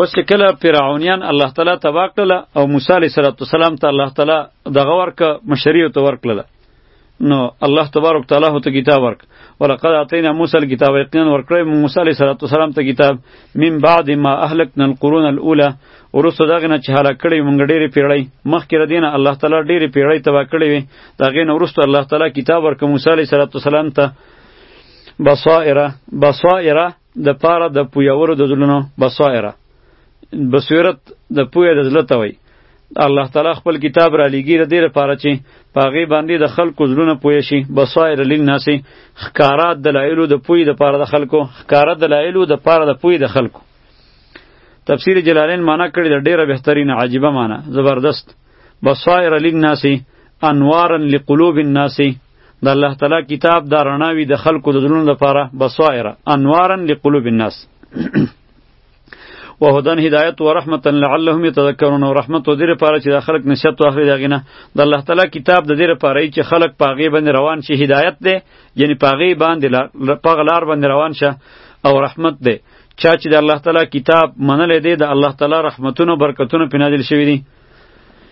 پس چې کله فرعونیان الله تعالی تبا کړل او موسی علیه السلام ته الله تعالی دغه ورک مشری ته ورکړل نو الله تبارک تعالی هو ته کتاب ورک ولقد اعطینا موسی الكتاب یقینا ورکړی موسی علیه السلام ته کتاب من بعد ما اهلکنا القرون الاولى ورسو دغه نه چې هلاک کړی مونږ ډېری پیړۍ مخکې را دینه الله تعالی ډېری پیړۍ تبا کړی وي دغه نه ورسو الله تعالی کتاب ورک موسی علیه السلام ته بصائر بصائر د پاره د پویورو د زړونو بصائره بصیرت د پوی د زړه ته وای الله تعالی خپل کتاب را لګی د دې لپاره چې پاغي باندې د خلکو زړونه پوی شي بصائر للناس خکارا دلایل د پوی د پاره د خلکو خکارا دلایل د پاره د پوی د خلکو تفسیر جلالین معنا کړی د ډیره بهترین عجیبه معنا زبردست بصائر للناس انوارا لقلوب الناس د الله تعالی کتاب دا رڼا وي د خلکو د زړونو لپاره بصائر انوارا لقلوب الناس و هدن هدایت و رحمت لعلهم یتذکرون و رحمت و دیر پاره چې د خلق نشت واخلي دغه نه د الله تعالی کتاب د دیر پاره چې خلق پاغي باندې روان شي هدایت ده یعنی پاغي باندې پاغه لار باندې روان شه او رحمت ده چا چې د الله تعالی کتاب منل دی د الله تعالی رحمتونو برکتونو پنادل شوی دی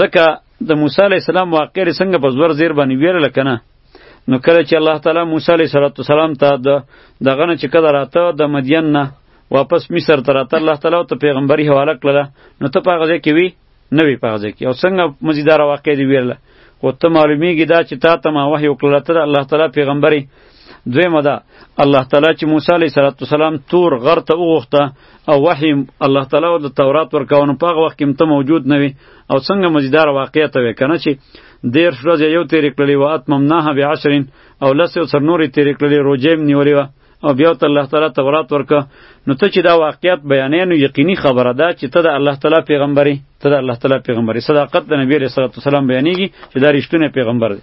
ځکه د موسی علی السلام واقع لري څنګه په زور زیر باندې ویل کنه نو کله چې الله تعالی موسی علی السلام ته د دغه نه چې کله راته د مدین نه واپس مصر ته راته الله تعالی ته پیغمبري حواله کړله نو ته په هغه ځای کې وی نه وی په هغه ځای کې او څنګه مزیدار واقع دی ویل خو ته معلومیږي دا چې تا ته ما وحی وکړله ته الله تعالی پیغمبري دویمه ده الله تعالی چې موسی علیه السلام تور غر ته وغوښته او وحی الله تعالی د تورات ورکاونه په هغه وخت کې ته موجود نه وي او څنګه مزیدار واقع ته وې کنه چې دیر ورځې یو تیرې کړلې و اتمم نه به عشرین او لس او سر نورې تیرې کړلې روجیم نیولې و او بیا ته الله تعالی تورات ورکا نو ته چې دا واقعیت بیانې نو یقیني خبره ده چې ته د الله تعالی پیغمبري ته د الله تعالی پیغمبري صداقت د نبی رسول الله بیانېږي چې دا رښتونه پیغمبر دی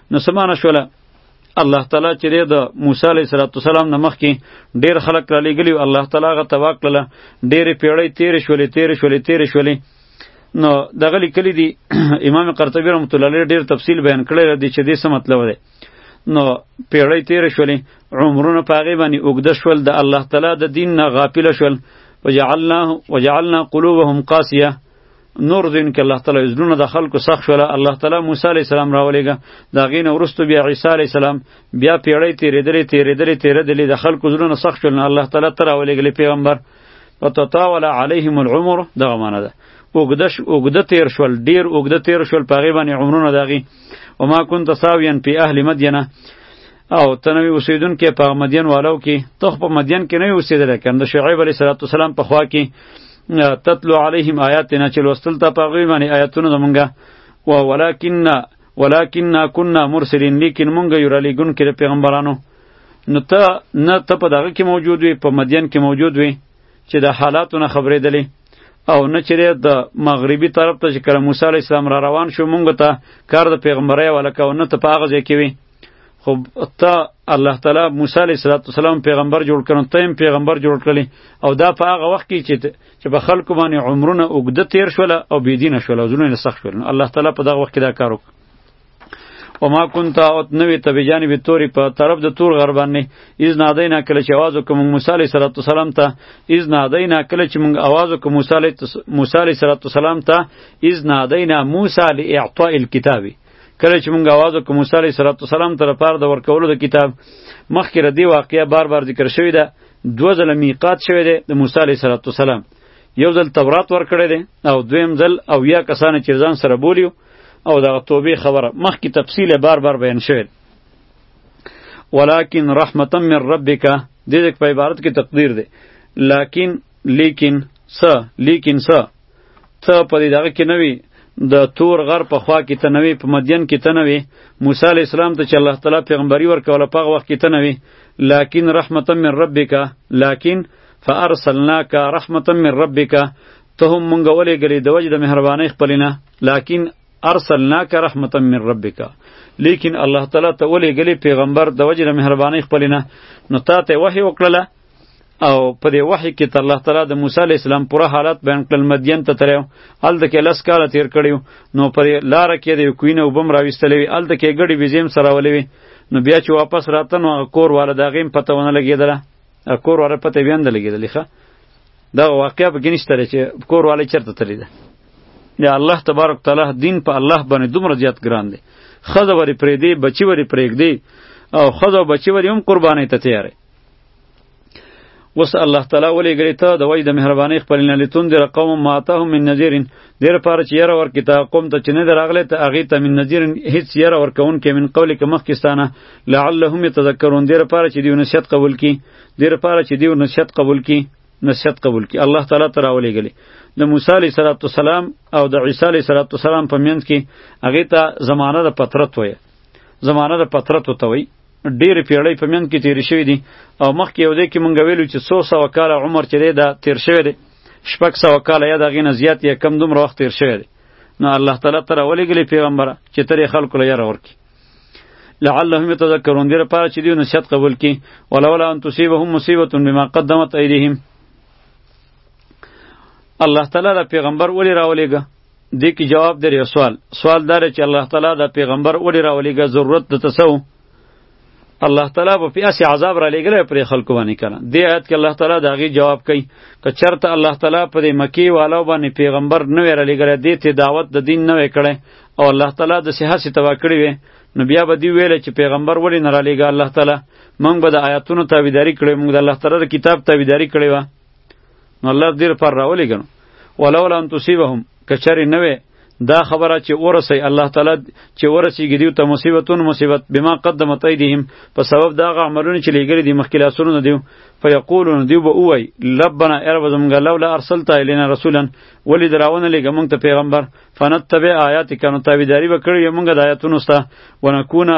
نو سمانه شوله الله تعالی چې د موسی علیه السلام نه مخکې ډیر خلک را لېږلي الله تعالی هغه تباه کړله ډېرې پیړۍ تېرې شولې تېرې شولې تېرې شولې نو دغه لیکلي دي امام قرطبي رحمت الله علیه ډېر تفصیل بیان کړی دی چې دې څه مطلب دی نو پیړۍ تېرې شولې عمرونه په هغې باندې اوږده شول د الله تعالی د دین نه غافله شول وجعلنا وجعلنا قلوبهم قاسیه نور دین کې الله تعالی زړونه د خلکو سخت شول الله تعالی موسی علی السلام راولېګا دا غین ورستو بیا عیسی علی السلام بیا پیړې تیرې درې تیرې درې تیرې دلې د خلکو زړونه سخت شول الله تعالی تر راولېګل پیغمبر وتطاول علیهم العمر دغه معنی ده اوګدش اوګد تیر شول ډیر اوګد تیر شول په غیبه عمرونه دغی وما كنت ساویا فی اهل مدینه او ته نوې اوسیدونکې په مدین والو کې ته په مدین کې نه اوسیدل کنه د شعیب علیه السلام په خوا کې تتلو علیهم آیاتنا چې لوستل ته په غوی باندې آیاتونه زمونږه و ولکن ولکن كنا مرسلین لیکن مونږ یو را لګون کې پیغمبرانو نو ته نه ته په دغه کې موجود وي په مدین کې موجود وي چې د حالاتو نه خبرېدلې او نه چې د مغربي طرف ته چې کله موسی علیه السلام را روان شو مونږ ته کار د پیغمبرۍ ولا کو نه ته په هغه ځای کې وي خو تا الله تعالی موسی علیه السلام پیغمبر جوړ کړو ته هم پیغمبر جوړ کړلی او دا په هغه وخت کې چې چې په خلکو باندې عمرونه اوږده تیر شول او بيدینه شول او زړونه سخت شول الله تعالی په دغه وخت کې دا کار وکړ و ما كنت اوت نوی ته به جانب توری په طرف د تور غر باندې اذ نادینا کله چې आवाज وکم موسی علیه السلام ته اذ نادینا کله چې موږ आवाज وکم موسی علیه السلام ته اذ نادینا موسی لاعطاء الكتاب کله چې مونږ आवाज وکړو موسی علیه السلام ته لپاره د ورکولو د کتاب مخکې را دی واقعیا بار بار ذکر شوی ده دوه ځله میقات شوی دی د موسی علیه السلام یو ځل تورات ورکړی دی او دویم ځل او یا کسان چې ځان سره بولیو او دغه توبې خبره مخکې تفصیل بار بار بیان شوی ولکن رحمتا من ربک دې په عبارت کې تقدیر دی لکن لیکن س لیکن س ته په دې دغه کې نه وي د تور غر په خوا کې ته نه وي په مدین کې ته نه وي موسی علیه السلام ته چې الله تعالی پیغمبري ورکوله په هغه وخت کې ته نه وي لکن رحمتا من ربک لکن فارسلناک رحمتا من ربک ته هم مونږ ولېږلې د وجې د مهربانۍ خپلې نه لکن ارسلناک رحمتا من ربک لیکن الله تعالی ته ولېږلې پیغمبر د وجې د مهربانۍ خپلې نه نو تا ته وحی وکړله او په دې وحی کې ته الله تعالی د موسی علی السلام پوره حالت بیان کړل مدین ته تریو ال د کې لس کاله تیر کړیو نو پر لار کې د کوینه وبم راويستلې وی ال د کې ګړي ویزیم سره ولې وی نو بیا چې واپس راته نو کور والا د غیم پته ونه لګیدله کور والا پته بیا نه لګیدلې ښه دا واقعیا به نشته چې کور والا چرته تللی ده یا الله تبارک تعالی دین په الله باندې دومره زیات ګران دی خزه وری پرې دی بچی وری پرېږدی او خزه بچی وری هم قربانې ته تیارې وس الله تعالی ولې ګری ته د وای د مهرباني خپل نه لتون در قوم ماته من نذیرین دیر پاره چې یره ور کتاب قوم ته چې نه دراغله ته اغه ته من نذیرین هیڅ یره ور کون کې من قول کې مخ کستانه لعلهم یتذکرون دیر پاره چې دیو نشد قبول کی دیر پاره چې دیو نشد قبول کی نشد قبول کی الله تعالی ترا ولې ګلی د موسی علیه السلام او د عیسی علیه السلام په منځ کې اغه ته زمانه د پترت وې زمانه د پترت وتوي ډېرې پیړۍ په منځ کې تیرې شوې دي او مخکې یو ځای کې مونږ ویلو چې څو سوه کاله عمر چې دی دا تیر شوی دی شپږ سوه کاله یا د هغې نه زیات یا کم دومره وخت تیر شوی دی نو الله تعالی ته راولېږلې پیغمبره چې تر یې خلکو له یاره ورکړي لعلهم یتذکرون دې لپاره چې دوی نصیحت قبول کړي ولولا ان تصیبهم مصیبة بما قدمت ایدیهم الله تعالی را پیغمبر ولې راولېږه دې کې جواب دی یو سوال سوال دار چې الله تعالی دا پیغمبر وړي راولېږه ضرورت د تسو الله تعالی په پیاسې عذاب را لېږلی پر خلکو باندې کړه دې آیت کې الله تعالی دا غي جواب کوي که چرته الله تعالی په دې مکی والو باندې پیغمبر نه وی را لېږلی دې ته دعوت د دین نه وکړي او الله تعالی د صحت ستوا کړی وي نو بیا به دی ویل چې پیغمبر وړي نه را لېږه الله تعالی مونږ به د آیاتونو تابعداري کړې مونږ د الله تعالی د کتاب تابعداري کړې وه نو الله دې پر راولې ګنو ولولا ان تصيبهم کچری نه وي دا خبره چې ورسي الله تعالی چې ورسیږي دیو ته مصیبتون مصیبت بما قدمت ایدهم په سبب دا غ عملونه چې لګری دي مخکې لاسونو نه دیو فیقولون دیو به وای لبنا ارب زمګ لولا ارسلت الینا رسولا ولی دراونه لګ مونږ ته پیغمبر فنتبع آیاتک نو تابعداری وکړو یې مونږ د آیاتونو ستا ونکونه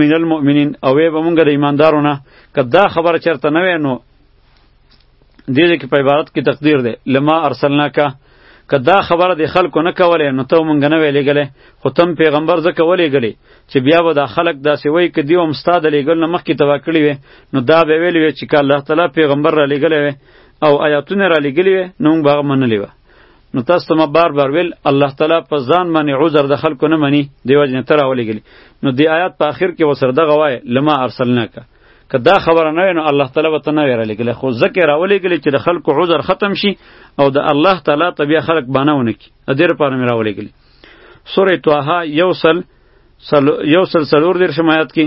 من المؤمنین او به مونږ د ایماندارونه که دا خبره چرته نه وینو دې دې کې په عبارت کې تقدیر دی لما ارسلناک که دا خبره د خلکو نه کولې نو ته مونږ نه ویلې غلې خو تم پیغمبر زکه ولې غلې چې بیا به دا خلک داسې وای ک دیوم استاد لګل نه مخکې توا کړی وي نو دا به ویلې وي چې که الله تعالی پیغمبر را لګلې وي او آیاتونه را لګلې وي نو مونږ به منلې وي نو تاسو ته ما بار بار ویل الله تعالی په ځان باندې عذر د خلکو نه مني دیو جن تر اولې غلې نو دی آیات په آخر کې وسره دغه وای لما ارسلناک که دا خبره نه نو الله تعالی وته نه ویره لګل خو ځکه راولې ګل چې د خلکو عذر ختم شي او د الله تعالی ته بیا خلک بانهونه کی ادیر پاره مې راولې ګل سوره طه یوسل یوسل سلور دیر شمایت کی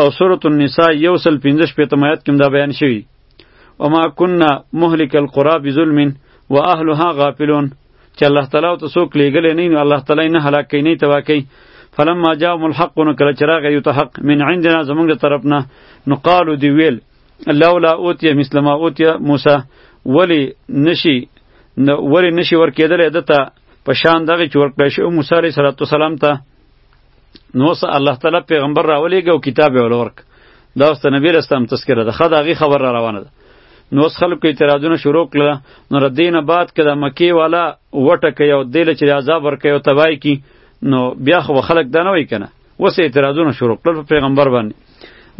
او سوره النساء یوسل 15 په تمایت کې دا بیان شوی وما كنا مهلك القرى بظلم واهلها غافلون چې الله تعالی او ته څوک لیږلی نه نو الله تعالی نه هلاک کوي نه تباه کوي فلما جاءهم الحق نو کله چې راغی یو ته حق من عندنا زمونږ د طرف نه نو قالو دی ویل لولا اوتیه مثل ما اوتیه موسی ولی نشي ولی نشي ورکېدلی ده ته په شان دغه چې ورکړی شو موسی علیه السلام ته نو سه الله تعالی پیغمبر راولېږه او کتاب یې ورک دا اوس د نبی رسام تذکره ده ښه د هغې خبر را روانه ده نو اوس خلکو اعتراضونه شروع کړله نو د دې نه بعد که د مکې والا وټکوي او دې له چې د عذاب ورکوي او تباهي کړي نو بیا خو به خلک دا نه وایي که نه اوس اعتراضونه شروع کړل په پیغمبر باندې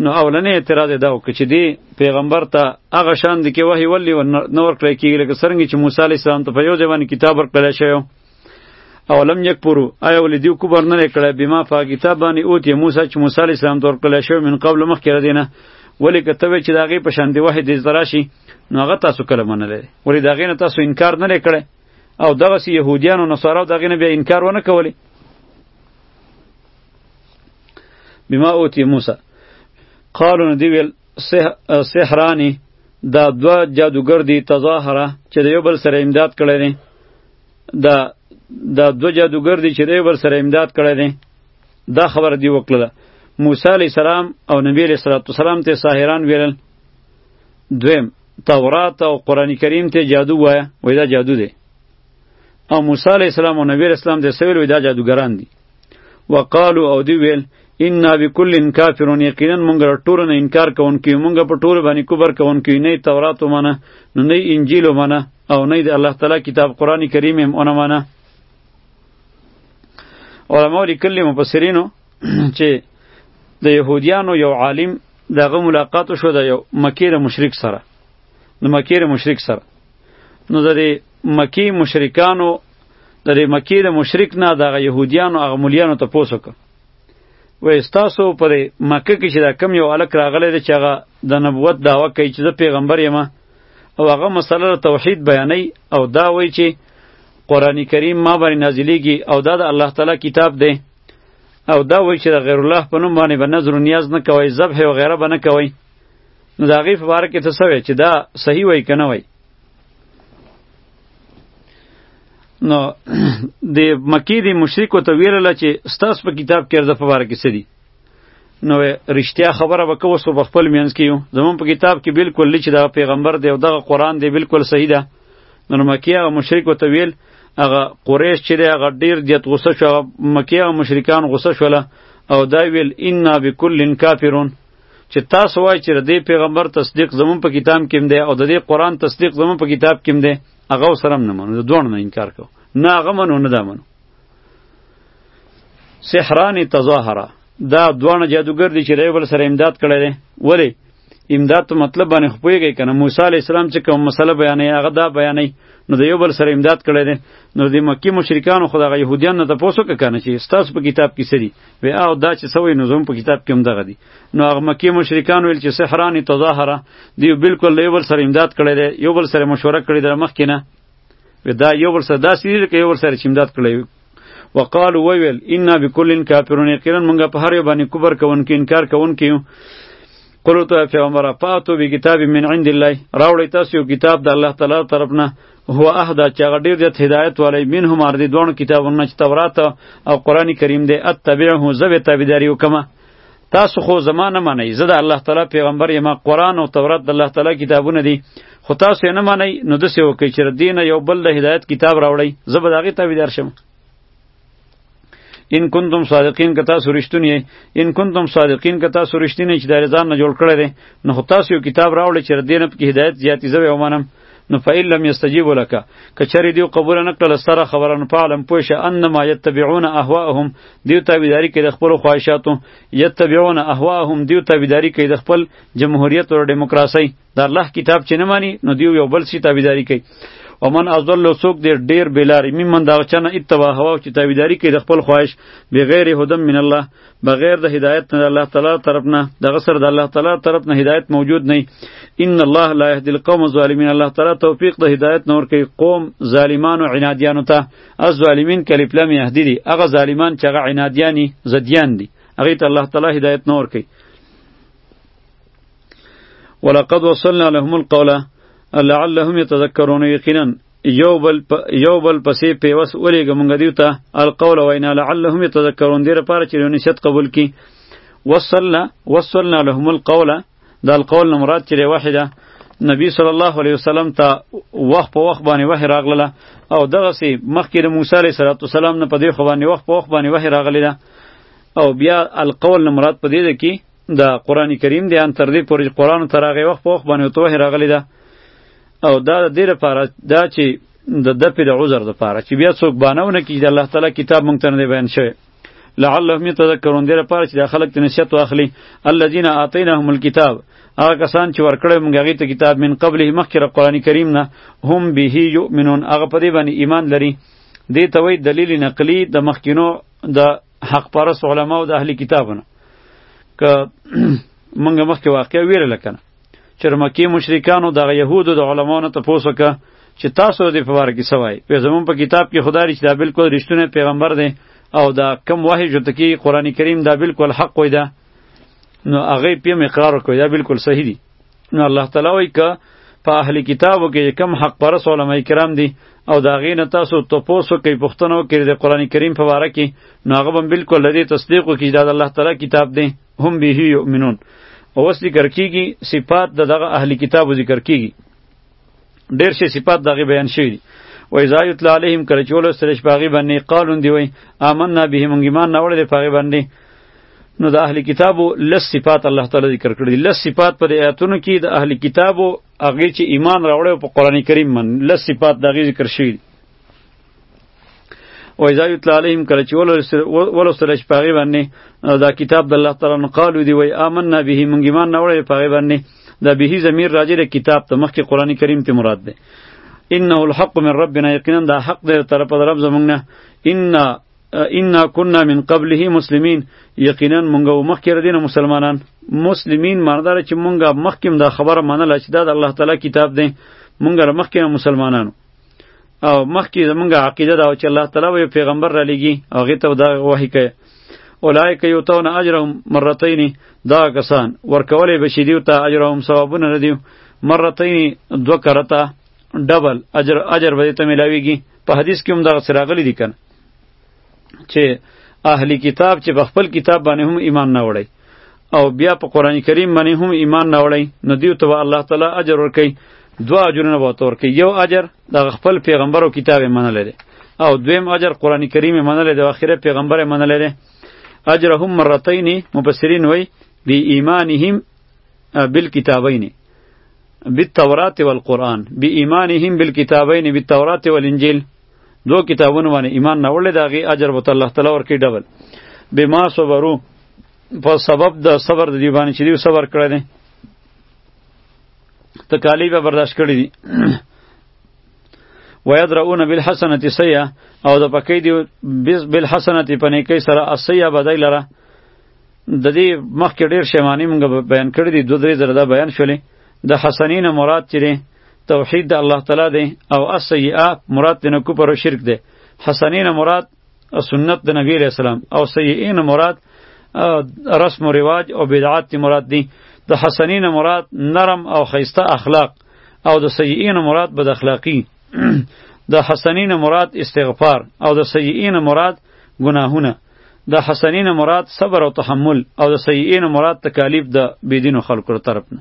نو اولنې اعتراض یې دا وکړ چې دې پیغمبر ته هغه شان دی کې وحي ولي نه ورکړی کېږي لکه څرنګه چې موسی علیه السلام ته په یو ځای باندې کتاب ورکړی شوی اولم یک پرو آیا ولې دیو کوبر نه کړه بما په کتاب باندې اوت یې موسی چې موسی علی السلام تور کړل شو من قبل مخ کړه دینه ولې کته وی چې داغه په شان دی وه دې زراشي نو هغه تاسو کله منل ولې داغه نه تاسو انکار نه کړه او دغه سی يهوديان او نصارا دغه نه بیا انکار ونه کولی بما اوتی موسی قالو دی ویل سحرانی دا دو جادوګر دی تظاهره چې د یو بل سره امداد کړی دا دا دو جادوګر دي چې دی ور سره امداد کړی دی دا خبر دی وکړه موسی علی السلام او نبی علیہ الصلوۃ والسلام ته ساحران ویل دویم تورات او قران کریم ته جادو وایه وای دا جادو دی او موسی علی السلام او نبی علیہ السلام ته سویل وای دا جادوګران دي وقالو او دی ویل ان بكل کافرون یقینا مونږ ټول نه انکار کوونکی مونږ په ټول باندې کوبر کوونکی نه تورات ومنه نه انجیل ومنه او نه د الله تعالی کتاب قران کریم هم اونه معنی علماء لیکلي مفسرینو چې د يهوديانو یو عالم دغه ملاقات شو د یو مکی د مشرک سره د مکی د مشرک سره نو د مکی مشرکانو د مکی د مشرک نه دغه يهوديانو هغه مليانو ته پوسوک و استاسو پر مکه کې چې دا کم یو الک راغلی دی چې هغه د نبوت داوا کوي چې زه پیغمبر یم او هغه مسله توحید بیانوي او دا وایي چې قرآن کریم ما باندې نازلیږي او دا د الله تعالی کتاب دی او دا وایي چې د غیر الله په نوم باندې به نظر و نیاز نه کوئ ذبح او غیره به نه کوئ نو د هغې په باره کې ته څه وایې چې دا صحیح وایي که نه وایي نو د مکی د مشرکو ته ویرله چې ستاسو په کتاب کې ارزه په باره کې څه دي نو رښتیا خبره وکوه سو په خپل مینس کیو زمون په کتاب کې بالکل لچ دا پیغمبر دی او دغه قران دی بالکل صحیح ده نو مکی هغه مشرک وته ویل هغه قریش چې دی هغه ډیر دیت غوسه شو مکی هغه مشرکان غوسه شوله او دا ویل انا بكل کافرون چې تاسو وای چې د پیغمبر تصدیق زمون په کتاب کې دی او د دې قران تصدیق زمون په کتاب کې دی هغه سره نه منو دوه نه انکار کو نه هغه منو نه دا منو سحران تظاهره دا دوه جادوګر دي چې ریو بل سره امداد کړی دی ولی امداد په مطلب باندې خو پوهېږئ که نه موسی علیه السلام چې کوم مسله بیانوي هغه دا بیانوي نو د یو بل سره امداد کړی دی نو د مکي مشرکانو خو دغه یهودیان نه تپوس وکړه که نه چې ستاسو په کتاب کې څه دي وایي او دا چې څه وایي نو زموږ په کتاب کې هم دغه دي نو هغه مکي مشرکان ویل چې سحران تظاهره دوی بلکل له یو بل سره امداد کړی دی یو بل سره مشوره کړې ده مخکې نه دا یو ور سره داسې دي لکه یو ور سره چې امداد کړی وقالو وویل انا بكل کافرون یقینا مونږه په هر یو باندې کبر کوونکي انکار کوونکي یو قلو ته پیغمبر فاتو به کتاب من عند الله راوړی تاسو یو کتاب د الله تعالی طرف نه هو اهدا چې هغه ډیر زیات هدایت والی منهم ار دې دوه کتابونه چې تورات او قرآن کریم دی اتبعه زه به تابعداري وکړم تاسو خو زما نه منئ زه د الله تعالی پیغمبر یم قرآن او تورات د الله تعالی کتابونه دي خو تاسو یې نه منئ نو داسې وکړئ چې د دې نه یو بل د هدایت کتاب راوړئ زه به د هغې تابعدار شم ان کنتم صادقین که تاسو رښتونی یئ ان کنتم صادقین که تاسو رښتونی چې د رضا نه جوړ کړی دی نو خو تاسو یو کتاب راوړئ چې د دې نه پکې هدایت زیاتې زوی ومنم نو فإن لم يستجيبوا لك کچری دیو قبول نه کړل سره خبره نو پالم پوه شه انما يتبعون اهواهم دیو تابعداري کوي د خپل خواهشاتو يتبعون اهواهم دیو تابعداري کوي د خپل جمهوریت او دیموکراسي د الله کتاب چې نه مانی نو دیو یو بل سی تابعداري کوي ومن ازل سوک دیر ډیر بیلاری ممن دا چنه اتبا هوا چې تابعداري کوي د خپل خواهش بغیر هدم من الله بغیر د هدایت نه الله تعالی طرف نه دغه سره د الله تعالی طرف نه هدایت موجود نه ان الله لا يهدي القوم الظالمين الله تعالی توفیق د هدایت نور کوي قوم ظالمان او عنادیانو ته از ظالمین کلیپ لم يهدي دي هغه ظالمان چې هغه عنادیانی زدیان دي هغه ته الله تعالی هدایت نور کوي ولقد وصلنا لهم القول لعلهم يتذكرون یقینا یو بل پ... یو بل پسې پیوس ولېږه مونږ دیو ته القول وینا لعلهم یتذکرون دې لپاره چې نصیحت قبول کړي وصلنا وصلنا لهم القول دا القول نه مراد چې واحده نبی صلی الله علیه وسلم ته وخت په وخت باندې وحی راغله او دغه سی مخکې د موسی علیه السلام نه په دې خو باندې وخت په وخت باندې وحی راغلی ده او بیا القول نه مراد په دې ده کې د قران کریم دی ان تر دې پورې قران تر هغه وخت په وخت باندې توه راغلی ده او دا د دې لپاره دا چې د د پیر عذر لپاره چې بیا څوک بانونه کی د الله تعالی کتاب مونږ ته نه بیان شوی لعلهم یتذکرون دې لپاره چې د خلک ته نصیحت واخلي الذين اعطيناهم الكتاب هغه کسان چې ورکړی مونږ هغې ته کتاب من قبله مخکې له قرآن کریم نه هم به یؤمنون هغه په دې باندې ایمان لري دې ته وایي دلیل نقلی د مخکینو د حق پرست علماو د اهل کتابونه که مونږ مخکې واقع ویره لکنه چې د مکې مشرکانو دغه یهودو د علماو نه تپوس وکړه چې تاسو دې په باره کې څه وایئ په زموږ په کتاب کې خدای رښتیا بالکل رښتونی پیغمبر دی او دا کم وحی جو تکي قران کریم دا بالکل حق وای دا نو هغه پیم اقرار وکړي دا بالکل صحیح دی نو الله تعالی وایي که په اهل کتابو کې کم حق پرس علماء کرام دي او دا غي نه تاسو تپوسو کوي پښتنو کې د قران کریم په واره کې نو هغه هم بالکل لري تصدیق کوي دا د الله تعالی کتاب دی هم به یؤمنون اوس ذکر کیږي صفات د دغه اهلی کتابو ذکر کیږي ډیر شي صفات دغه بیان شوی دي و اذا یتلا علیهم کله چې ولوستل شي پاغي باندې قالون دی وای آمنا به مونږ ایمان نه وړل پاغي باندې نو د اهلی کتابو لس صفات الله تعالی ذکر کړی لس صفات په آیاتونو کې د اهلی کتابو هغه چې ایمان راوړل په قران کریم من لس صفات دغه ذکر شوی و اذا یتلا علیهم کله چې ولوستل شي په هغې باندې دا کتاب د الله تعالی نو قالو دی وایي آمنا به مونږ ایمان نه وړی په هغې باندې دا به ضمیر راجع دی کتاب ته مخکې قرآن کریم ته مراد دی انه الحق من ربنا یقینا دا حق دی طرف د رب زمونږ نه ان ان كنا من قبله مسلمین یقینا مونږ مخکې ردینه مسلمانان مسلمین ماندار چې مونږه مخکې دا خبره منله چې دا د الله تعالی کتاب دی مونږه مخکې مسلمانانو او مخکې زمونږ عقیده دا چې الله تعالی به پیغمبر را لېږي او هغې ته به دا وحي کوي اولایک یوتون اجرهم مرتین دا کسان ورکولې به شي دیو ته اجرهم ثوابونه نه دیو مرتین دو کرتا ډبل اجر اجر به ته ملاویږي په حدیث کې هم دا سراغلی دي کنه چې اهلی کتاب چې په خپل کتاب باندې هم ایمان نه وړي او بیا په قران کریم باندې هم ایمان نه وړي نو دیو ته الله تعالی اجر ورکي دوا اجرونه به تور کوي یو اجر د خپل پیغمبر او کتاب منل لري او دویم اجر قران کریم منل لري د اخیره پیغمبر منل لري اجرهم مرتين مفسرین وای بی ایمانهم بالکتابین بالتورات والقرآن بی ایمانهم بالکتابین بالتورات والانجیل دو کتابونو باندې ایمان نه وړل داغي اجر وته الله تعالی ورکی ډبل بما صبرو په سبب د صبر د دی باندې چې دی صبر کړی دی تکالیف برداشت کړی دی ويدرؤون بالحسنه سیئه او د پکې دی بالحسنه په نیکی سره اسیئه بدای لره د دې مخکې ډیر شیمانی موږ بیان کړی دی دوه درې زره دا بیان شولې د حسنین مراد چیرې توحید د الله تعالی دی او السیئه مراد دنه کفر او شرک دی حسنین مراد سنت د نبی علیہ السلام او سیئین مراد رسم و رواج او بدعات دی مراد دی د حسنین مراد نرم او خیسته اخلاق او د سیئین مراد بد اخلاقی د حسنین مراد استغفار او د سیئین مراد گناهونه د حسنین مراد صبر او تحمل او د سیئین مراد تکالیف د بيدینو خلکو طرف نه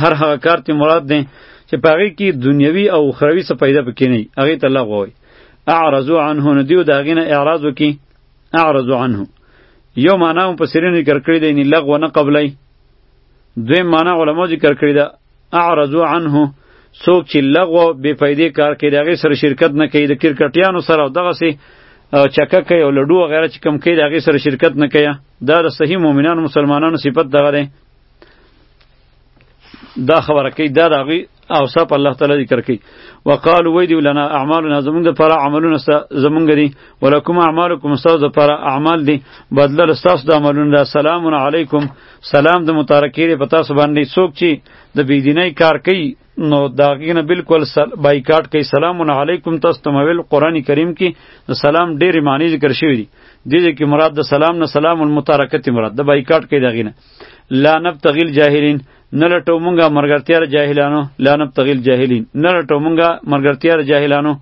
هر هغه کار ته مراد دی چې په هغې کې دنیوي او اخروي څه پیدا پکې نه وي هغې ته لغو وایي اعرضو عنه نو دیو د هغې نه اعراض وکړي اعرضو عنه یو معنا هم په سرینو ذکر کړې ده یعنې لغو نه قبلوي دویم معنا علما ذکر کړې ده اعرضو عنه څوک چې لغو بې فایدې کار کوي د هغې سره شرکت نه کوي د کرکټیانو سره او دغسې چکه کوي او لډو وغیره چې کم کوي د هغې سره شرکت نه کوي دا د صحیح مؤمنانو مسلمانانو صفت دغه دی دا خبره کوي دا د هغوی اوصاف الله تعالی ذکر کوي وقالو وی دی لنا اعمالنا زمونږ دپاره عملونه ستا زمونږ دي ولکم اعمالکم ستاسو دپاره اعمال دي بدله له ستاسو د عملونو ده سلام علیکم سلام د متارکې دی په تاسو باندې څوک چې د بېدینۍ کار کوي نو دا غینه بالکل بایکاټ کوي سلام علیکم تاسو ته مویل قران کریم کې د سلام ډېر معنی ذکر شوی دی د دې کې مراد د سلام نه سلام المتارکت مراد د بایکاټ کوي دا غینه لا نبتغي الجاهلین نه لټو مونږه مرګرتیا جاهلانو لا نبتغي الجاهلین نه لټو مونږه مرګرتیا جاهلانو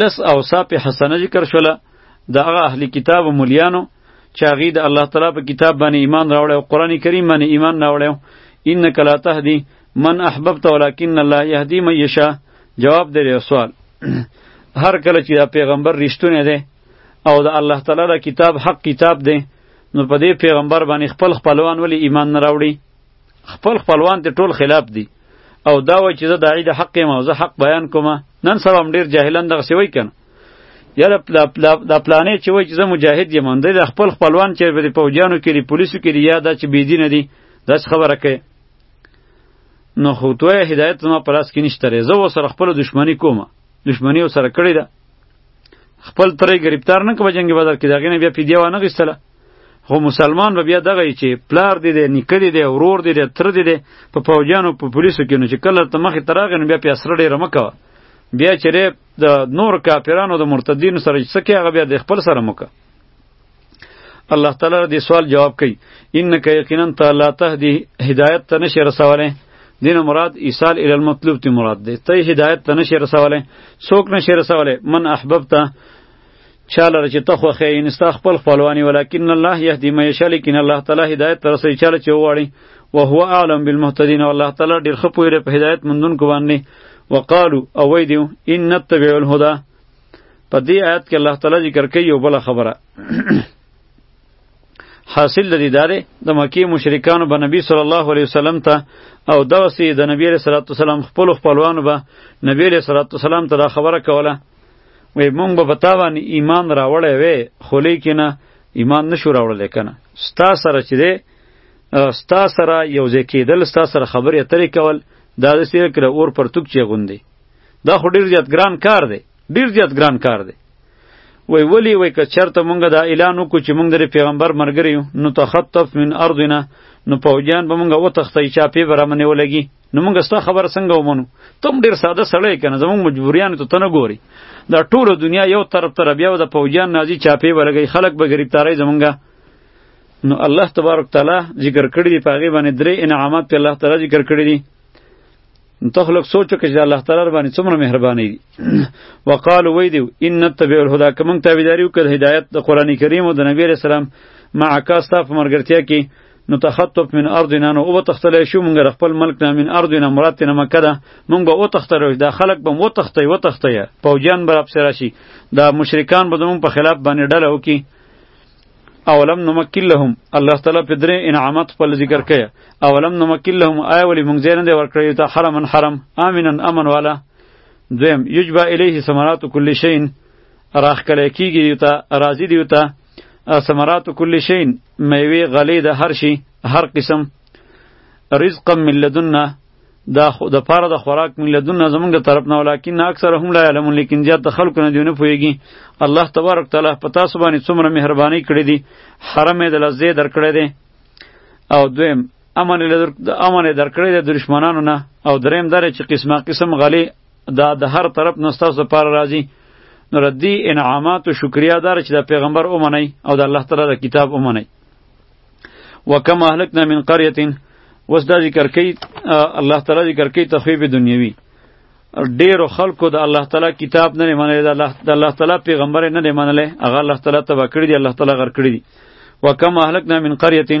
لس اوصاف حسنه ذکر شوله د هغه اهل کتاب او مليانو چې هغوی د الله تعالی په کتاب باندې ایمان راوړی او قرآن کریم باندې ایمان راوړی انک لا تهدی من احببت ولکن الله یهدی من یشاء جواب دی یو سوال هر کله چې دا پیغمبر رښتونه دی او د الله تعالی د کتاب حق کتاب دی نو په دې پیغمبر باندې خپل خپلوان ولی ایمان نه راوړي خپل خپلوان ته ټول خلاف دي او دا وای چې زه داعی د حق یم او زه حق بیان کوم نن سبا هم ډیر جاهلان دغه سی وای کنه یا د پلانې چې وای چې زه مجاهد یم هم د خپل خپلوان چې په پوجانو کې دی پولیسو کې دی یا دا چې بی دین دي دا خبره کوي نو خو توه هدایت زما په لاس کې نشته ری زه وسره خپل دشمنی کوم دشمنی وسره کړی ده خپل ترې گرفتار نه کوم جنگ بدر کې داګه نه بیا پیډیا ونه غستله خو مسلمان به بیا دغه چې پلار دی دی نیکه دی دی ورور دی دی تر دی دی په پوجانو په پولیسو کې نو چې کله ته مخې ته راغې نو بیا پې اسره ډېره مه کوه بیا چې دی د نور کافرانو د مرتدینو سره چې څه کوي هغه بیا د خپل سره مه کوه الله تعالی دې سوال جواب کوي انک یقینا ته لا تهدی هدایت ته نشي رسولی دین مراد ایصال الی المطلوب تی مراد دی ته هدایت ته نشي رسولی څوک نشي رسولی من احببته چا لره چې ته خوښه یې یعنې ستا خپل خپلوان یې ولکن الله یهدي من یشاء لیکن الله تعالی هدایت ته رسوي چا له چې وغواړي وهو اعلم بالمهتدین او الله تعالی ډېر ښه پوهېږي په هدایت موندونکو باندې وقالو او وایي دیو ان نتبع الهدی په دې آیت کې الله تعالی ذکر کوي یو بله خبره حاصل د دې داره د مکی مشرکانو به نبی صلی الله علیه وسلم ته او دغسې د نبی علیه صلات وسلام خپلو خپلوانو به نبی علیه صلات وسلام ته دا خبره کوله وی مونږ به پتا باندې ایمان راوړی وی خو لیکنه ایمان نشو راوړل کنه ستا سره چې دی ستا سره یو ځای کېدل ستا سره خبرې اترې کول دا د سیره کړه اور پر توک چې غوندي دا خو ډیر زیات ګران کار دی ډیر زیات ګران کار دی وی ولی وی که چرته مونږ دا اعلان وکړو چې مونږ د پیغمبر مرګری یو نو تخطف من ارضنا نو پوجان به مونږ وتختی چا پی برامنه ولګي نو موږ ستا خبر څنګه ومنو ته هم ډېر ساده سړی کنه زموږ مجبوریانو ته ته نه ګوري دا ټوله دنیا یو طرف ته بیا د پوجیان نازي چاپې ولګي خلک به ګریبتارۍ زمونږه نو الله تبارک تعالی ذکر کړی دی پاغه باندې درې انعامات په الله تعالی ذکر کړی دی نو ته خلک سوچو کې چې الله تعالی باندې څومره مهرباني دی وقالو وی دی ان نتبع الهدى کوم تابعداري وکړه هدایت د قران کریم او د نبی رسول الله مع کاستا په مرګرتیا کې نو تخطف من ارضنا نو او تختلې شو مونږ د خپل ملک نه من ارضنا مراد تنه مکه ده مونږ به او تختلې دا خلک به مو تختې و تختې پوجان بر اپ سره شي دا مشرکان به زمون په خلاف باندې ډله وکي اولم نمکل لهم الله تعالی په درې انعامات خپل ذکر کړي اولم نمکل لهم آیا ولی مونږ زیرن دی ورکړی ته حرمن حرم امنن امن والا دویم یجبا الیه ثمرات کل شین راخ کله کیږي ته راضی دی ته ثمرات کل شی میوه غلی د هر شی هر قسم رزقا من لدنا دا خو د پاره د خوراک من لدنا زمونږ د طرف نه ولیکن اکثر هم لا علمون لیکن زیات د خلکو نه دیونه پویږي الله تبارک تعالی په تاسو باندې څومره مهرباني کړې دي حرم د لزه درکړې دي او دویم امن له امن درکړې د دشمنانو نه او دریم درې چې قسمه قسم غلي دا د هر طرف نه ستاسو لپاره راځي نو ردی انعامات او شکریا دار چې د پیغمبر اومنی او د الله تعالی د کتاب اومنی وکم اهلکنا من قريه وس دا ذکر کوي الله تعالی ذکر کوي تخویب دنیوی ډیرو خلکو د الله تعالی کتاب نه منلی د الله د الله تعالی پیغمبر نه منلی هغه الله تعالی تبا کړی دی الله تعالی غر کړی دی وکم اهلکنا من قريه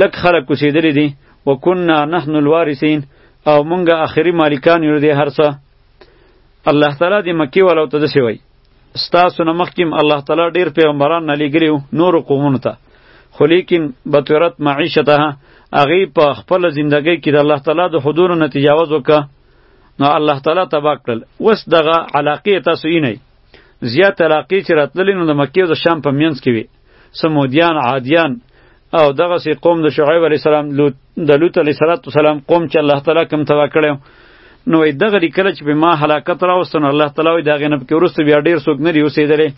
لږ خلک کوسېدلي دي وکنا نحن الوارثین او مونږه آخري مالکان یو دی هر څه الله تعالی د مکی ولو ته دسی وای ستاسو نه مخکیم الله تعالی ډیر پیغمبران نه لګریو نور قومونو ته خو لیکن بطورت معیشته هغه په خپل زندګۍ کې د الله تعالی د حدود نه تجاوز وکړه نو الله تعالی تبا کړل وس دغه علاقه تاسو یې نه زیات علاقه چې راتللی نو د مکی او د شام په مینځ کې وي سمودیان عادیان او دغه سی قوم د شعیب علی السلام لوط د لوط علی السلام قوم چې الله تعالی کوم تبا کړو نو وای دغه لیکل چې به ما هلاکت راوستن الله تعالی وای دغه نه پکې ورسته بیا ډیر څوک نه ریوسیدلې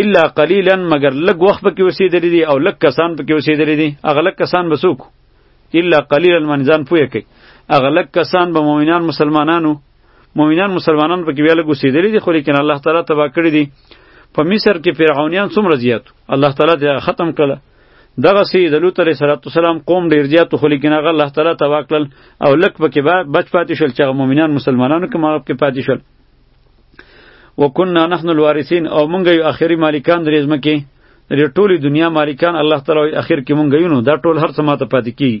الا قلیلا مگر لږ وخت پکې وسیدلې دي او لږ کسان پکې وسیدلې دي هغه لږ کسان بسوک الا قلیلا من ځان پوهه کوي هغه لږ کسان به مؤمنان مسلمانانو مؤمنان مسلمانان پکې بیا لږ اوسېدلي دي خو لیکن الله تعالی تباه کړي دي په مصر کې فرعونیان څومره زیات الله تعالی دې ختم کړل دغه سی د لوط علیه السلام قوم ډیر زیات خو لیکن هغه الله تعالی تباه کړل او لک پکې به بچ پاتې شول چې مؤمنان مسلمانانو کې مغرب کې پاتې شول وکنا نحن الوارثین او مونږ یو اخیری مالکان درې ځمکې د ټولې دنیا مالکان الله تعالی اخر کې مونږ یو نو دا ټول هر څه ماته پاتې کیږي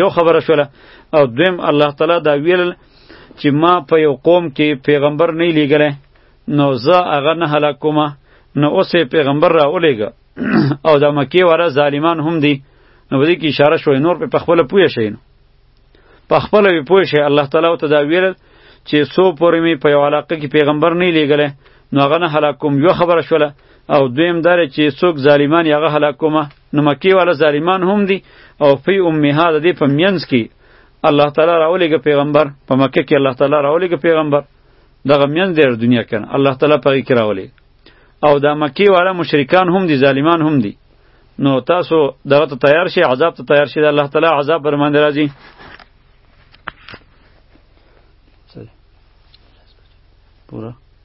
یو خبره شوله او دویم الله تعالی دا ویل چې ما په یو قوم کې پیغمبر نه لیږلی نو زه هغه نه هلاک کوم نو اوس پیغمبر را ولیږه او د مکې واره ظالمان هم دي نو په دې کې اشاره شوې نور په خپل پوه شي نو په خپل وی پوه شي الله تعالی ته دا ویل چې سو پورې می په یو علاقه کې پیغمبر نه لیږلی نو هغه نه هلاک کوم یو خبره شوله او دویم داره چې څوک ظالمان یې هغه هلاک کومه نو مکې والا ظالمان هم دي او فی امها د دې په مینځ کې الله تعالی راولېږه پیغمبر په مکه کې الله تعالی راولېږه پیغمبر دغه مینځ دی دنیا کې الله تعالی په کې راولې او دا مکې والا مشرکان هم دي ظالمان هم دي نو تاسو دغه ته تیار شئ عذاب ته تیار شئ الله تعالی عذاب بر باندې راځي پورا